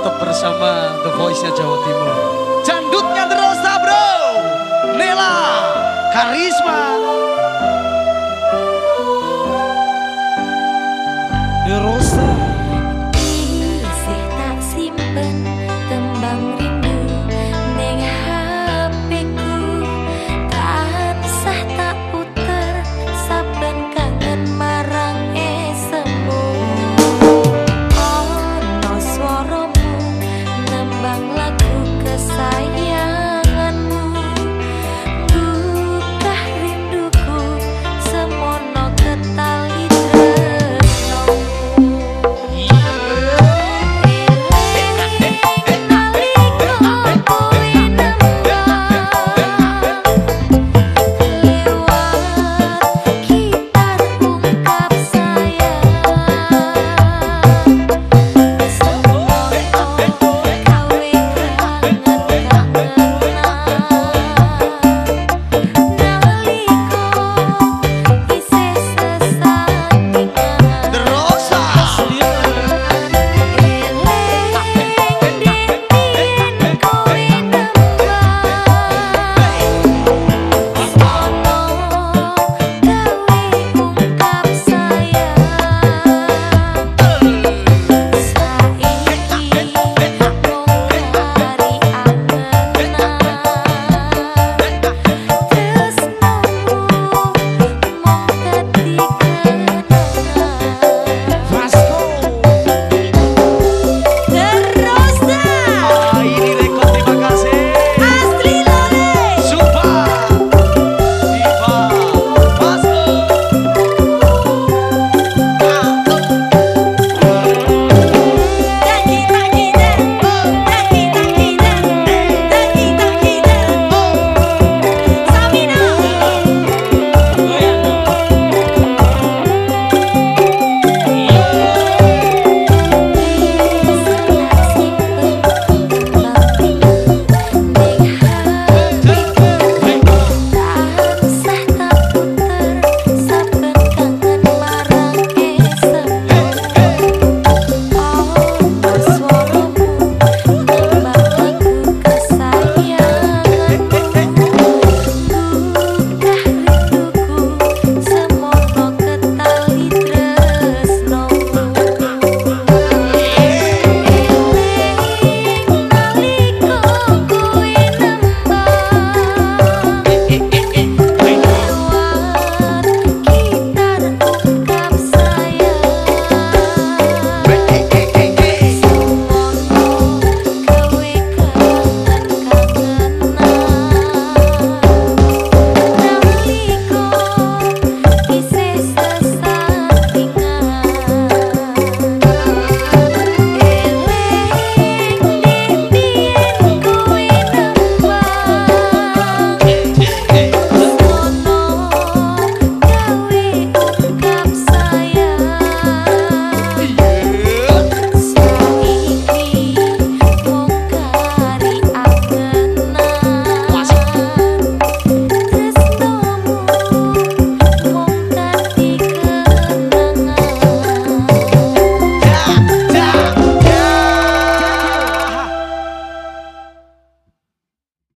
tetap bersama The Voice-nya Jawa Timur. Jandutnya Rosa ah, bro. Nela Karisma. The Rosa